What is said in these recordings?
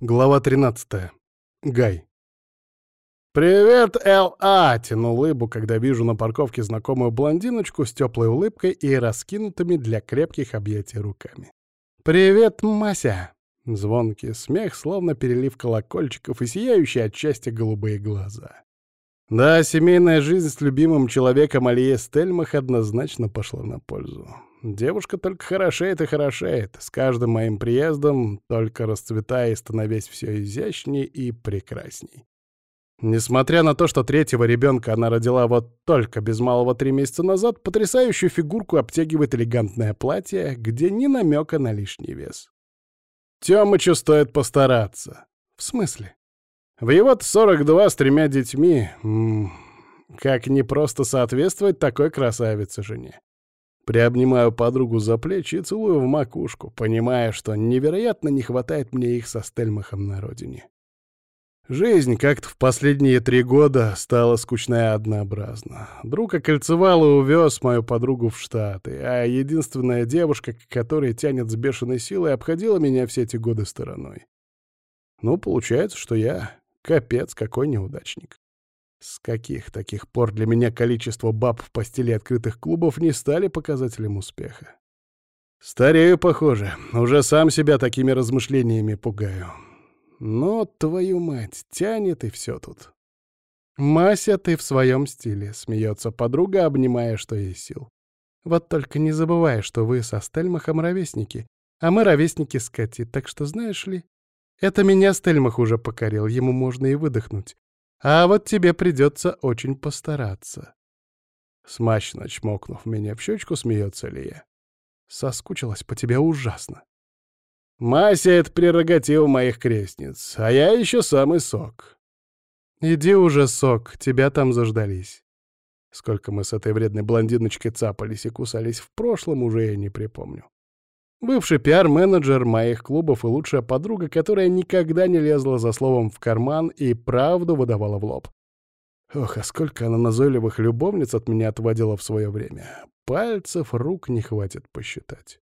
Глава 13. Гай. «Привет, Л.А.!» — тяну улыбу, когда вижу на парковке знакомую блондиночку с теплой улыбкой и раскинутыми для крепких объятий руками. «Привет, Мася!» — звонкий смех, словно перелив колокольчиков и сияющие от счастья голубые глаза. Да, семейная жизнь с любимым человеком Алие Стельмах однозначно пошла на пользу. Девушка только хорошеет и хорошеет, с каждым моим приездом только расцветая и становясь все изящнее и прекрасней. Несмотря на то, что третьего ребенка она родила вот только без малого три месяца назад, потрясающую фигурку обтягивает элегантное платье, где ни намека на лишний вес. Тёмычу стоит постараться. В смысле? В его-то 42 с тремя детьми. М -м, как не просто соответствовать такой красавице жене. Приобнимаю подругу за плечи и целую в макушку, понимая, что невероятно не хватает мне их со Стельмахом на родине. Жизнь как-то в последние три года стала скучная и однообразна. Друг окольцевал и увез мою подругу в Штаты, а единственная девушка, которая тянет с бешеной силой, обходила меня все эти годы стороной. Ну, получается, что я капец какой неудачник. С каких таких пор для меня количество баб в постели открытых клубов не стали показателем успеха? Старею, похоже. Уже сам себя такими размышлениями пугаю. Но, твою мать, тянет и все тут. «Мася, ты в своем стиле», — смеется подруга, обнимая, что есть сил. «Вот только не забывай, что вы со Стельмахом ровесники, а мы ровесники с так что знаешь ли, это меня Стельмах уже покорил, ему можно и выдохнуть. А вот тебе придется очень постараться. Смачно чмокнув меня в щечку, смеется Лия. Соскучилась по тебе ужасно. Мася — это прерогатива моих крестниц, а я еще самый сок. Иди уже, сок, тебя там заждались. Сколько мы с этой вредной блондиночкой цапались и кусались в прошлом, уже я не припомню. Бывший пиар-менеджер моих клубов и лучшая подруга, которая никогда не лезла за словом в карман и правду выдавала в лоб. Ох, а сколько она назойливых любовниц от меня отводила в свое время. Пальцев рук не хватит посчитать.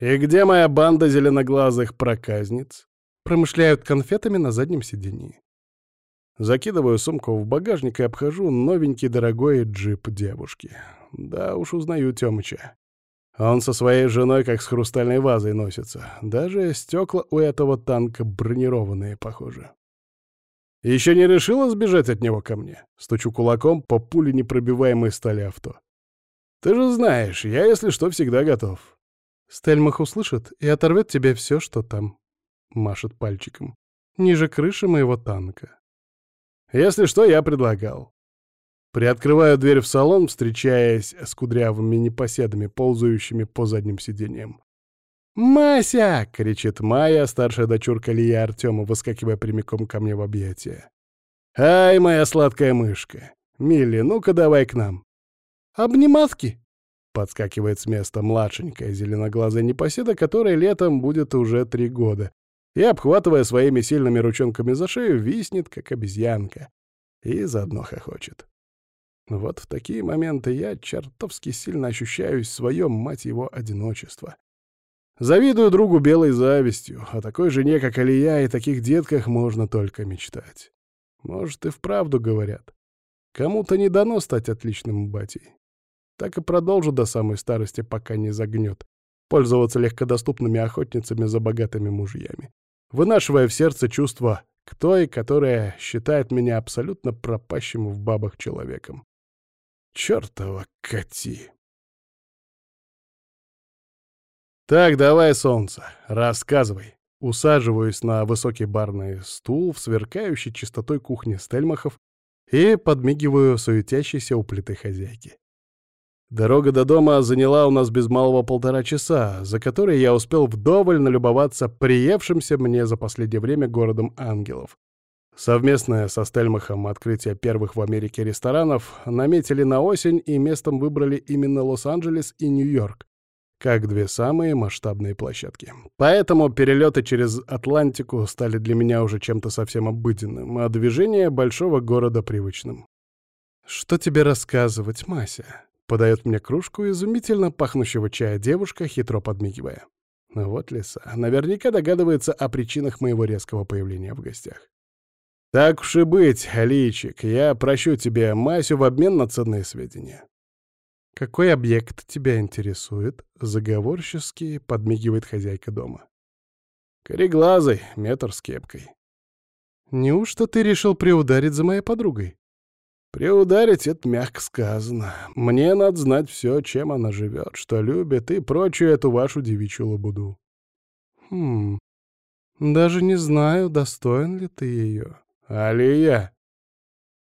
«И где моя банда зеленоглазых проказниц?» Промышляют конфетами на заднем сидении. Закидываю сумку в багажник и обхожу новенький дорогой джип девушки. Да уж узнаю Тёмыча. Он со своей женой как с хрустальной вазой носится. Даже стекла у этого танка бронированные, похоже. Еще не решила сбежать от него ко мне? Стучу кулаком по пуле непробиваемой стали авто. Ты же знаешь, я, если что, всегда готов. Стельмах услышит и оторвет тебе все, что там. Машет пальчиком. Ниже крыши моего танка. Если что, я предлагал. Приоткрываю дверь в салон, встречаясь с кудрявыми непоседами, ползающими по задним сиденьям. «Мася!» — кричит Майя, старшая дочурка Лия Артема, выскакивая прямиком ко мне в объятия. «Ай, моя сладкая мышка! Милли, ну-ка давай к нам!» «Обниматки!» — подскакивает с места младшенькая зеленоглазая непоседа, которая летом будет уже три года, и, обхватывая своими сильными ручонками за шею, виснет, как обезьянка, и заодно хохочет. Вот в такие моменты я чертовски сильно ощущаю свое, мать его, одиночество. Завидую другу белой завистью, о такой жене, как Алия, и таких детках можно только мечтать. Может, и вправду говорят. Кому-то не дано стать отличным батей. Так и продолжу до самой старости, пока не загнет, пользоваться легкодоступными охотницами за богатыми мужьями, вынашивая в сердце чувство к той, которая считает меня абсолютно пропащим в бабах человеком. Чёртова коти. Так, давай, солнце, рассказывай. Усаживаюсь на высокий барный стул в сверкающей чистотой кухни Стельмахов и подмигиваю суетящейся у плиты хозяйки. Дорога до дома заняла у нас без малого полтора часа, за которые я успел вдоволь налюбоваться приевшимся мне за последнее время городом ангелов. Совместное со Стельмахом открытие первых в Америке ресторанов наметили на осень и местом выбрали именно Лос-Анджелес и Нью-Йорк, как две самые масштабные площадки. Поэтому перелеты через Атлантику стали для меня уже чем-то совсем обыденным, а движение большого города привычным. «Что тебе рассказывать, Мася?» — подает мне кружку изумительно пахнущего чая девушка, хитро подмигивая. Вот лиса. Наверняка догадывается о причинах моего резкого появления в гостях. Так уж и быть, Личик, я прощу тебе Масю в обмен на ценные сведения. Какой объект тебя интересует? Заговорчески подмигивает хозяйка дома. Кореглазый, метр с кепкой. Неужто ты решил приударить за моей подругой? Приударить — это мягко сказано. Мне надо знать все, чем она живет, что любит и прочую эту вашу девичью лабуду. Хм, даже не знаю, достоин ли ты ее. Алия!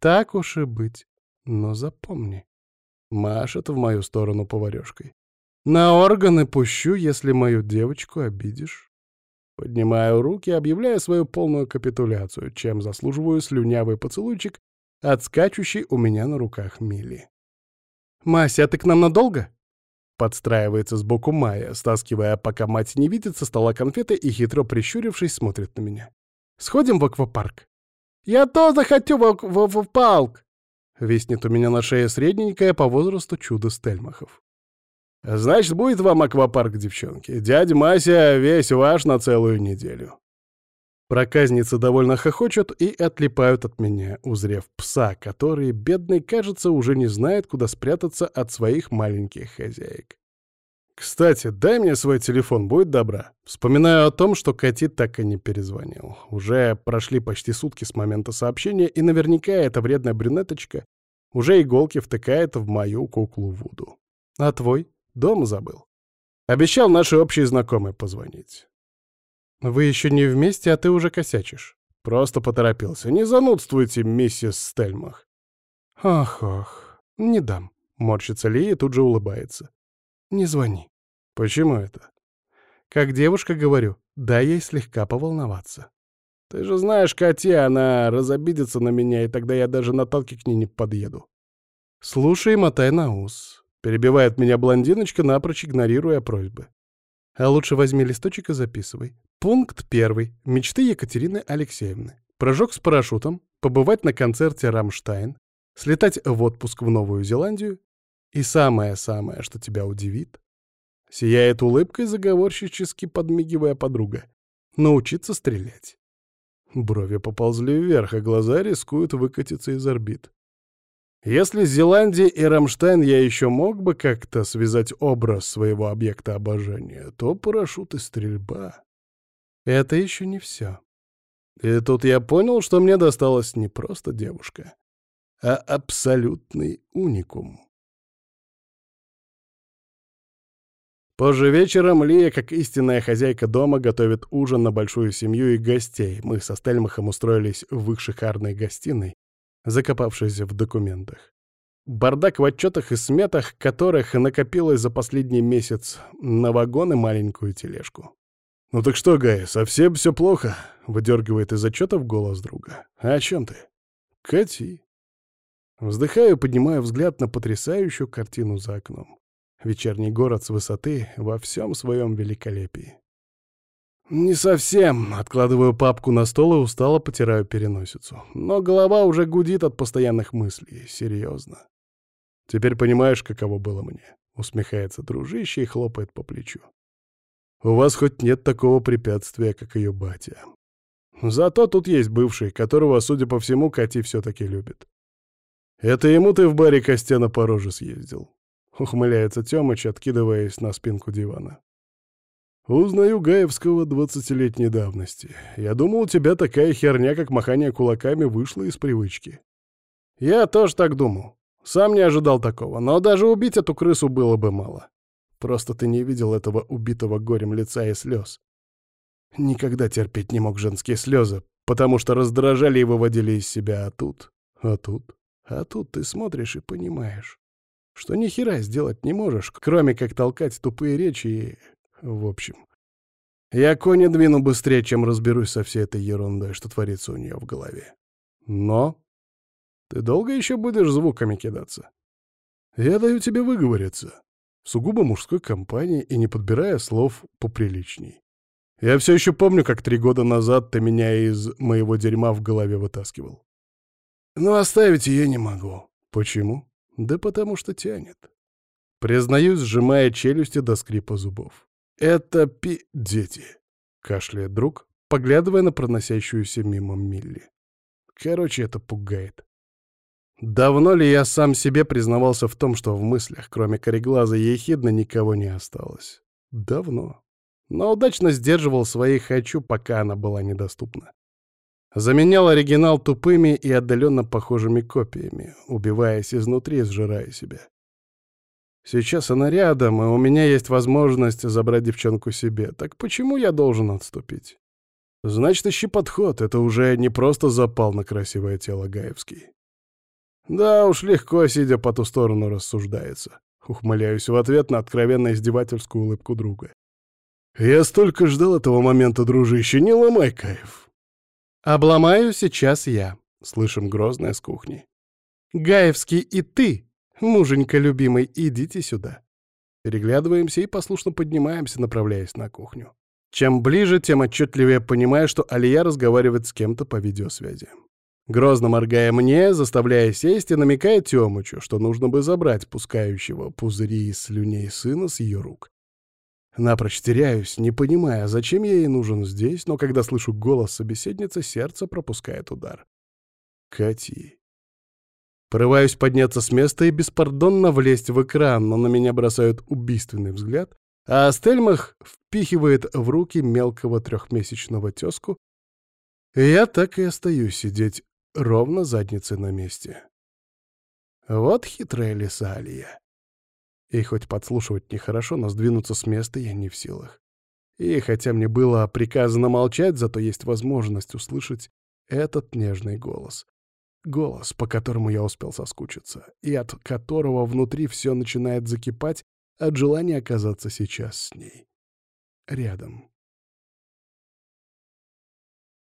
Так уж и быть. Но запомни. Машет в мою сторону поварешкой. На органы пущу, если мою девочку обидишь. Поднимаю руки, объявляя свою полную капитуляцию, чем заслуживаю слюнявый поцелуйчик от скачущей у меня на руках Мили. «Мася, а ты к нам надолго?» Подстраивается сбоку Майя, стаскивая, пока мать не видит, со стола конфеты и, хитро прищурившись, смотрит на меня. «Сходим в аквапарк?» «Я тоже хочу в аквапарк!» Виснет у меня на шее средненькое по возрасту чудо Стельмахов. «Значит, будет вам аквапарк, девчонки. Дядя Мася весь ваш на целую неделю». Проказницы довольно хохочут и отлипают от меня, узрев пса, который, бедный, кажется, уже не знает, куда спрятаться от своих маленьких хозяек. «Кстати, дай мне свой телефон, будет добра». Вспоминаю о том, что Кати так и не перезвонил. Уже прошли почти сутки с момента сообщения, и наверняка эта вредная брюнеточка уже иголки втыкает в мою куклу Вуду. «А твой? Дома забыл?» Обещал нашей общей знакомой позвонить. «Вы еще не вместе, а ты уже косячишь». Просто поторопился. «Не занудствуйте, миссис Стельмах». «Ах-ах, не дам». Морщится Ли и тут же улыбается. «Не звони». «Почему это?» «Как девушка говорю, дай ей слегка поволноваться». «Ты же знаешь, Катя, она разобидится на меня, и тогда я даже на талке к ней не подъеду». «Слушай, мотай на ус», — перебивает меня блондиночка, напрочь игнорируя просьбы. «А лучше возьми листочек и записывай. Пункт первый. Мечты Екатерины Алексеевны. Прыжок с парашютом, побывать на концерте «Рамштайн», слетать в отпуск в Новую Зеландию и самое-самое, что тебя удивит, сияет улыбкой, заговорщически подмигивая подруга, научиться стрелять. Брови поползли вверх, а глаза рискуют выкатиться из орбит. Если с Зеландией и Рамштайн я еще мог бы как-то связать образ своего объекта обожания, то парашют и стрельба это еще не все. И тут я понял, что мне досталась не просто девушка, а абсолютный уникум. Позже вечером Лия, как истинная хозяйка дома, готовит ужин на большую семью и гостей. Мы со Стельмахом устроились в их шикарной гостиной, закопавшись в документах. Бардак в отчетах и сметах, которых накопилось за последний месяц на вагон и маленькую тележку. «Ну так что, Гай, совсем все плохо?» — выдергивает из отчетов голос друга. «А о чем ты?» «Кати». Вздыхаю, поднимаю взгляд на потрясающую картину за окном. Вечерний город с высоты во всем своем великолепии. «Не совсем». Откладываю папку на стол и устало потираю переносицу. Но голова уже гудит от постоянных мыслей. Серьезно. «Теперь понимаешь, каково было мне?» Усмехается дружище и хлопает по плечу. У вас хоть нет такого препятствия, как ее батя. Зато тут есть бывший, которого, судя по всему, Кати все-таки любит. Это ему ты в баре Костяна по роже съездил. Ухмыляется Тёмыч, откидываясь на спинку дивана. Узнаю Гаевского двадцатилетней давности. Я думал, у тебя такая херня, как махание кулаками, вышла из привычки. Я тоже так думал. Сам не ожидал такого, но даже убить эту крысу было бы мало. Просто ты не видел этого убитого горем лица и слез. Никогда терпеть не мог женские слезы, потому что раздражали и выводили из себя, а тут, а тут, а тут ты смотришь и понимаешь, что ни хера сделать не можешь, кроме как толкать тупые речи и... В общем, я коня двину быстрее, чем разберусь со всей этой ерундой, что творится у нее в голове. Но ты долго еще будешь звуками кидаться? Я даю тебе выговориться сугубо мужской компании и не подбирая слов поприличней. Я все еще помню, как три года назад ты меня из моего дерьма в голове вытаскивал. Но оставить ее не могу. Почему? Да потому что тянет. Признаюсь, сжимая челюсти до скрипа зубов. Это пи... дети, кашляет друг, поглядывая на проносящуюся мимо Милли. Короче, это пугает. Давно ли я сам себе признавался в том, что в мыслях, кроме кореглаза и ехидна, никого не осталось? Давно. Но удачно сдерживал свои «хочу», пока она была недоступна. Заменял оригинал тупыми и отдаленно похожими копиями, убиваясь изнутри сжирая себя. Сейчас она рядом, и у меня есть возможность забрать девчонку себе. Так почему я должен отступить? Значит, ищи подход. Это уже не просто запал на красивое тело Гаевский. Да уж легко, сидя по ту сторону, рассуждается. Ухмыляюсь в ответ на откровенно издевательскую улыбку друга. Я столько ждал этого момента, дружище, не ломай кайф. Обломаю сейчас я, слышим грозное с кухни. Гаевский и ты «Муженька любимый, идите сюда». Переглядываемся и послушно поднимаемся, направляясь на кухню. Чем ближе, тем отчетливее понимаю, что Алия разговаривает с кем-то по видеосвязи. Грозно моргая мне, заставляя сесть и намекая Тёмычу, что нужно бы забрать пускающего пузыри из слюней сына с ее рук. Напрочь теряюсь, не понимая, зачем я ей нужен здесь, но когда слышу голос собеседницы, сердце пропускает удар. Кати. Порываюсь подняться с места и беспардонно влезть в экран, но на меня бросают убийственный взгляд, а Стельмах впихивает в руки мелкого трехмесячного тезку, я так и остаюсь сидеть ровно задницей на месте. Вот хитрая лиса Алия. И хоть подслушивать нехорошо, но сдвинуться с места я не в силах. И хотя мне было приказано молчать, зато есть возможность услышать этот нежный голос. Голос, по которому я успел соскучиться, и от которого внутри все начинает закипать от желания оказаться сейчас с ней. Рядом.